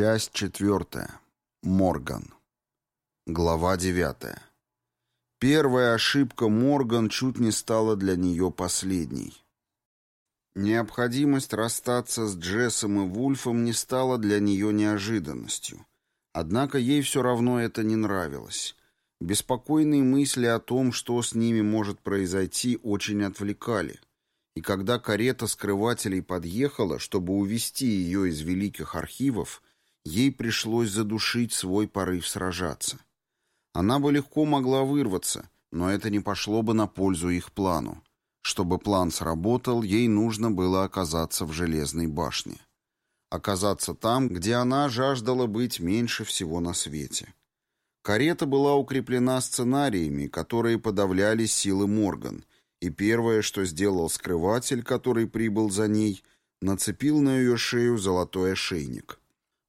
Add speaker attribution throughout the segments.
Speaker 1: Часть четвертая. Морган. Глава девятая. Первая ошибка Морган чуть не стала для нее последней. Необходимость расстаться с Джессом и Вульфом не стала для нее неожиданностью. Однако ей все равно это не нравилось. Беспокойные мысли о том, что с ними может произойти, очень отвлекали. И когда карета скрывателей подъехала, чтобы увести ее из великих архивов, ей пришлось задушить свой порыв сражаться. Она бы легко могла вырваться, но это не пошло бы на пользу их плану. Чтобы план сработал, ей нужно было оказаться в Железной башне. Оказаться там, где она жаждала быть меньше всего на свете. Карета была укреплена сценариями, которые подавляли силы Морган, и первое, что сделал скрыватель, который прибыл за ней, нацепил на ее шею золотой ошейник.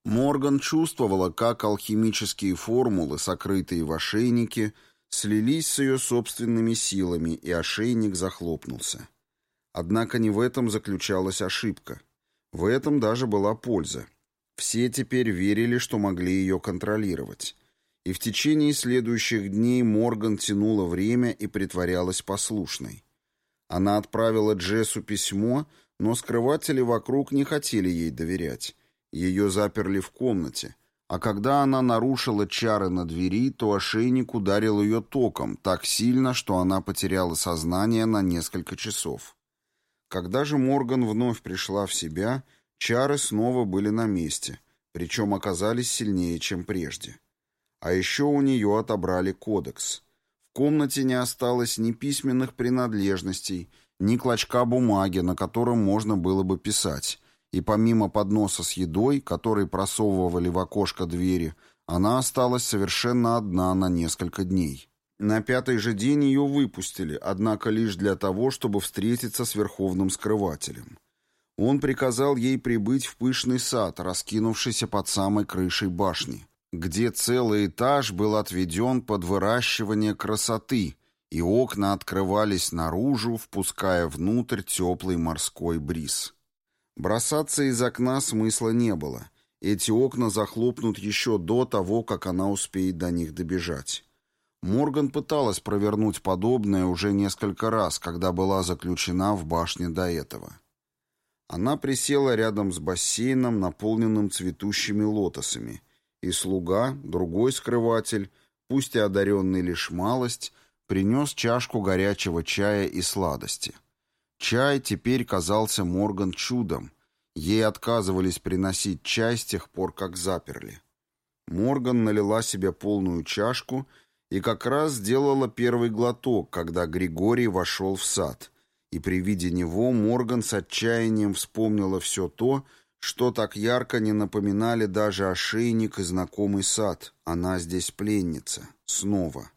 Speaker 1: Морган чувствовала, как алхимические формулы, сокрытые в ошейнике, слились с ее собственными силами, и ошейник захлопнулся. Однако не в этом заключалась ошибка. В этом даже была польза. Все теперь верили, что могли ее контролировать. И в течение следующих дней Морган тянула время и притворялась послушной. Она отправила Джессу письмо, но скрыватели вокруг не хотели ей доверять. Ее заперли в комнате, а когда она нарушила чары на двери, то ошейник ударил ее током так сильно, что она потеряла сознание на несколько часов. Когда же Морган вновь пришла в себя, чары снова были на месте, причем оказались сильнее, чем прежде. А еще у нее отобрали кодекс. В комнате не осталось ни письменных принадлежностей, ни клочка бумаги, на котором можно было бы писать, и помимо подноса с едой, который просовывали в окошко двери, она осталась совершенно одна на несколько дней. На пятый же день ее выпустили, однако лишь для того, чтобы встретиться с верховным скрывателем. Он приказал ей прибыть в пышный сад, раскинувшийся под самой крышей башни, где целый этаж был отведен под выращивание красоты, и окна открывались наружу, впуская внутрь теплый морской бриз. Бросаться из окна смысла не было. Эти окна захлопнут еще до того, как она успеет до них добежать. Морган пыталась провернуть подобное уже несколько раз, когда была заключена в башне до этого. Она присела рядом с бассейном, наполненным цветущими лотосами, и слуга, другой скрыватель, пусть и одаренный лишь малость, принес чашку горячего чая и сладости. Чай теперь казался Морган чудом. Ей отказывались приносить чай с тех пор, как заперли. Морган налила себе полную чашку и как раз сделала первый глоток, когда Григорий вошел в сад. И при виде него Морган с отчаянием вспомнила все то, что так ярко не напоминали даже ошейник и знакомый сад. Она здесь пленница. Снова.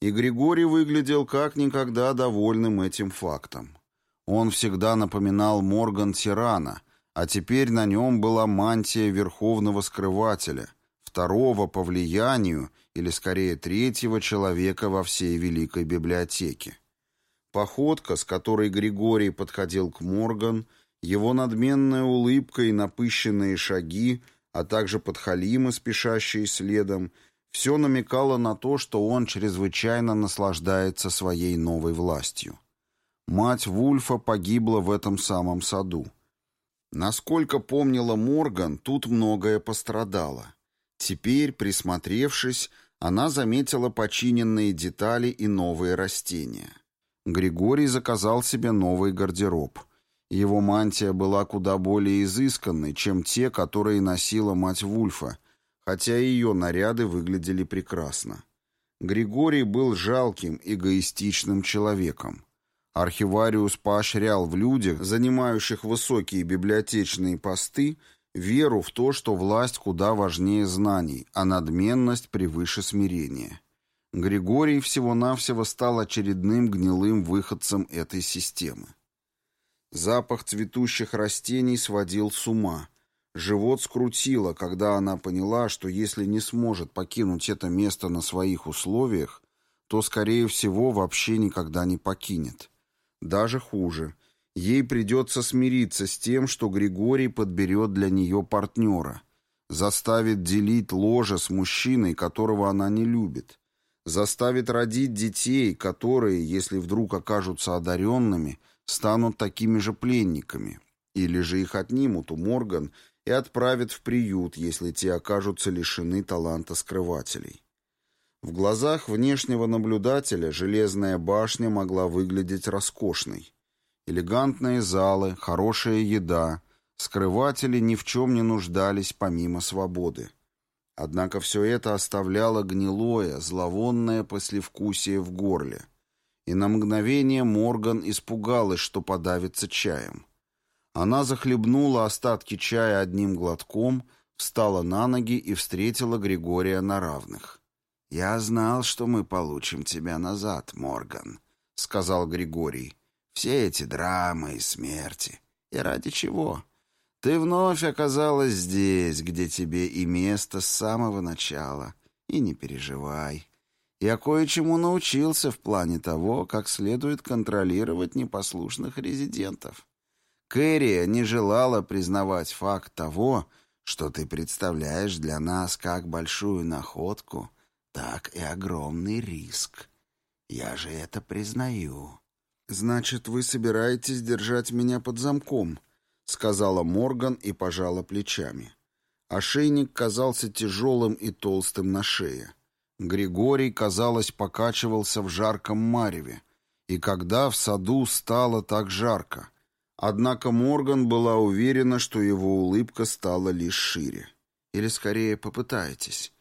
Speaker 1: И Григорий выглядел как никогда довольным этим фактом. Он всегда напоминал Морган тирана, а теперь на нем была мантия верховного скрывателя, второго по влиянию, или скорее третьего человека во всей великой библиотеке. Походка, с которой Григорий подходил к Морган, его надменная улыбка и напыщенные шаги, а также подхалимы, спешащие следом, все намекало на то, что он чрезвычайно наслаждается своей новой властью. Мать Вульфа погибла в этом самом саду. Насколько помнила Морган, тут многое пострадало. Теперь, присмотревшись, она заметила починенные детали и новые растения. Григорий заказал себе новый гардероб. Его мантия была куда более изысканной, чем те, которые носила мать Вульфа, хотя ее наряды выглядели прекрасно. Григорий был жалким, эгоистичным человеком. Архивариус поощрял в людях, занимающих высокие библиотечные посты, веру в то, что власть куда важнее знаний, а надменность превыше смирения. Григорий всего-навсего стал очередным гнилым выходцем этой системы. Запах цветущих растений сводил с ума. Живот скрутило, когда она поняла, что если не сможет покинуть это место на своих условиях, то, скорее всего, вообще никогда не покинет. Даже хуже. Ей придется смириться с тем, что Григорий подберет для нее партнера. заставит делить ложе с мужчиной, которого она не любит, заставит родить детей, которые, если вдруг окажутся одаренными, станут такими же пленниками, или же их отнимут у Морган и отправят в приют, если те окажутся лишены таланта скрывателей. В глазах внешнего наблюдателя железная башня могла выглядеть роскошной. Элегантные залы, хорошая еда, скрыватели ни в чем не нуждались помимо свободы. Однако все это оставляло гнилое, зловонное послевкусие в горле. И на мгновение Морган испугалась, что подавится чаем. Она захлебнула остатки чая одним глотком, встала на ноги и встретила Григория на равных. «Я знал, что мы получим тебя назад, Морган», — сказал Григорий. «Все эти драмы и смерти. И ради чего? Ты вновь оказалась здесь, где тебе и место с самого начала. И не переживай. Я кое-чему научился в плане того, как следует контролировать непослушных резидентов. Кэрри не желала признавать факт того, что ты представляешь для нас как большую находку, так и огромный риск. Я же это признаю. Значит, вы собираетесь держать меня под замком, сказала Морган и пожала плечами. Ошейник казался тяжелым и толстым на шее. Григорий, казалось, покачивался в жарком мареве. И когда в саду стало так жарко? Однако Морган была уверена, что его улыбка стала лишь шире. Или скорее попытаетесь.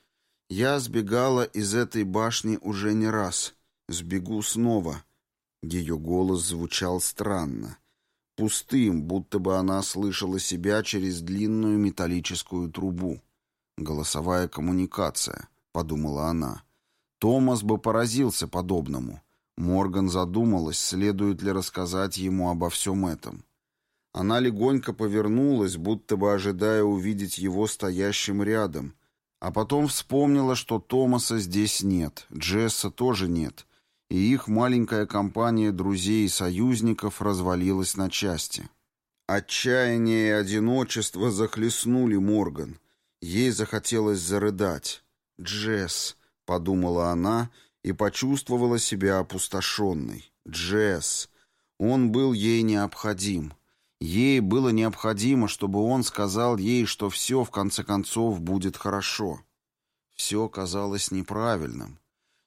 Speaker 1: Я сбегала из этой башни уже не раз. Сбегу снова. Ее голос звучал странно. Пустым, будто бы она слышала себя через длинную металлическую трубу. «Голосовая коммуникация», — подумала она. Томас бы поразился подобному. Морган задумалась, следует ли рассказать ему обо всем этом. Она легонько повернулась, будто бы ожидая увидеть его стоящим рядом, а потом вспомнила, что Томаса здесь нет, Джесса тоже нет, и их маленькая компания друзей и союзников развалилась на части. Отчаяние и одиночество захлестнули Морган. Ей захотелось зарыдать. «Джесс», — подумала она и почувствовала себя опустошенной. Джесс. Он был ей необходим. Ей было необходимо, чтобы он сказал ей, что все, в конце концов, будет хорошо. Все казалось неправильным.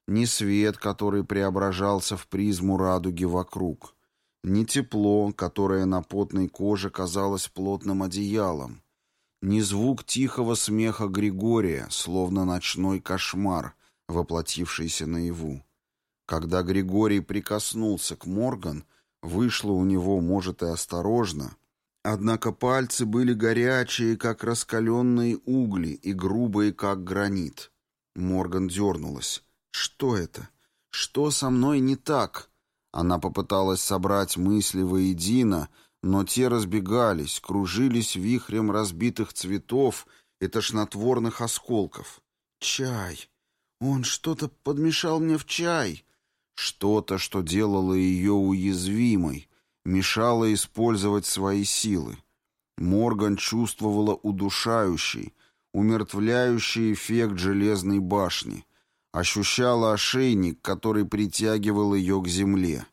Speaker 1: Ни свет, который преображался в призму радуги вокруг, ни тепло, которое на потной коже казалось плотным одеялом, ни звук тихого смеха Григория, словно ночной кошмар, воплотившийся наяву. Когда Григорий прикоснулся к Морган, вышло у него, может, и осторожно, однако пальцы были горячие, как раскаленные угли, и грубые, как гранит. Морган дернулась. «Что это? Что со мной не так?» Она попыталась собрать мысли воедино, но те разбегались, кружились вихрем разбитых цветов и тошнотворных осколков. «Чай! Он что-то подмешал мне в чай!» Что-то, что делало ее уязвимой, мешало использовать свои силы. Морган чувствовала удушающий, умертвляющий эффект железной башни, ощущала ошейник, который притягивал ее к земле.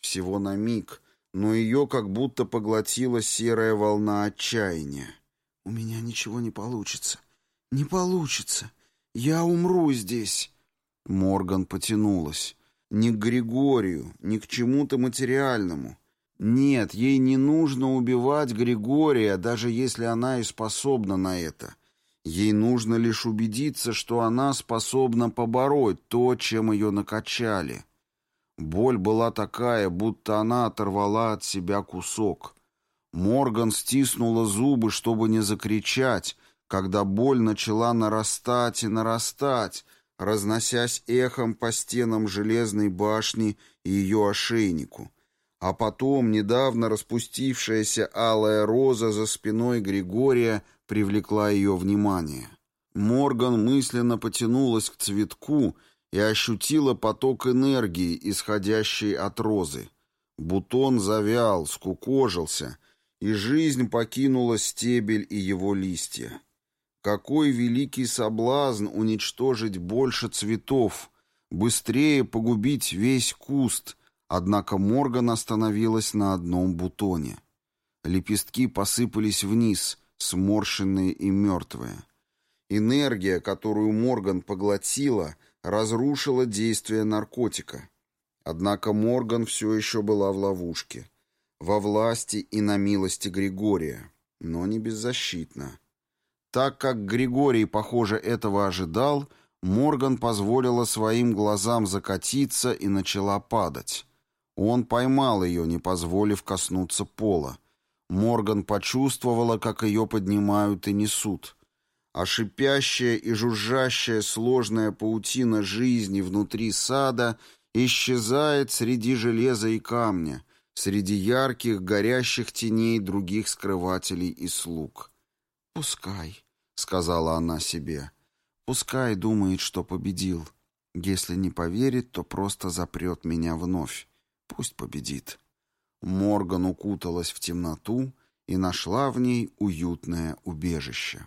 Speaker 1: Всего на миг, но ее как будто поглотила серая волна отчаяния. «У меня ничего не получится. Не получится. Я умру здесь». Морган потянулась. Ни к Григорию, ни к чему-то материальному. Нет, ей не нужно убивать Григория, даже если она и способна на это. Ей нужно лишь убедиться, что она способна побороть то, чем ее накачали. Боль была такая, будто она оторвала от себя кусок. Морган стиснула зубы, чтобы не закричать, когда боль начала нарастать и нарастать, разносясь эхом по стенам железной башни и ее ошейнику. А потом недавно распустившаяся алая роза за спиной Григория привлекла ее внимание. Морган мысленно потянулась к цветку и ощутила поток энергии, исходящей от розы. Бутон завял, скукожился, и жизнь покинула стебель и его листья. Какой великий соблазн уничтожить больше цветов, быстрее погубить весь куст, однако Морган остановилась на одном бутоне. Лепестки посыпались вниз, сморщенные и мертвые. Энергия, которую Морган поглотила, разрушила действие наркотика. Однако Морган все еще была в ловушке. Во власти и на милости Григория, но не беззащитна. Так как Григорий, похоже, этого ожидал, Морган позволила своим глазам закатиться и начала падать. Он поймал ее, не позволив коснуться пола. Морган почувствовала, как ее поднимают и несут. А шипящая и жужжащая сложная паутина жизни внутри сада исчезает среди железа и камня, среди ярких, горящих теней других скрывателей и слуг. «Пускай», — сказала она себе, — «пускай думает, что победил. Если не поверит, то просто запрет меня вновь. Пусть победит». Морган укуталась в темноту и нашла в ней уютное убежище.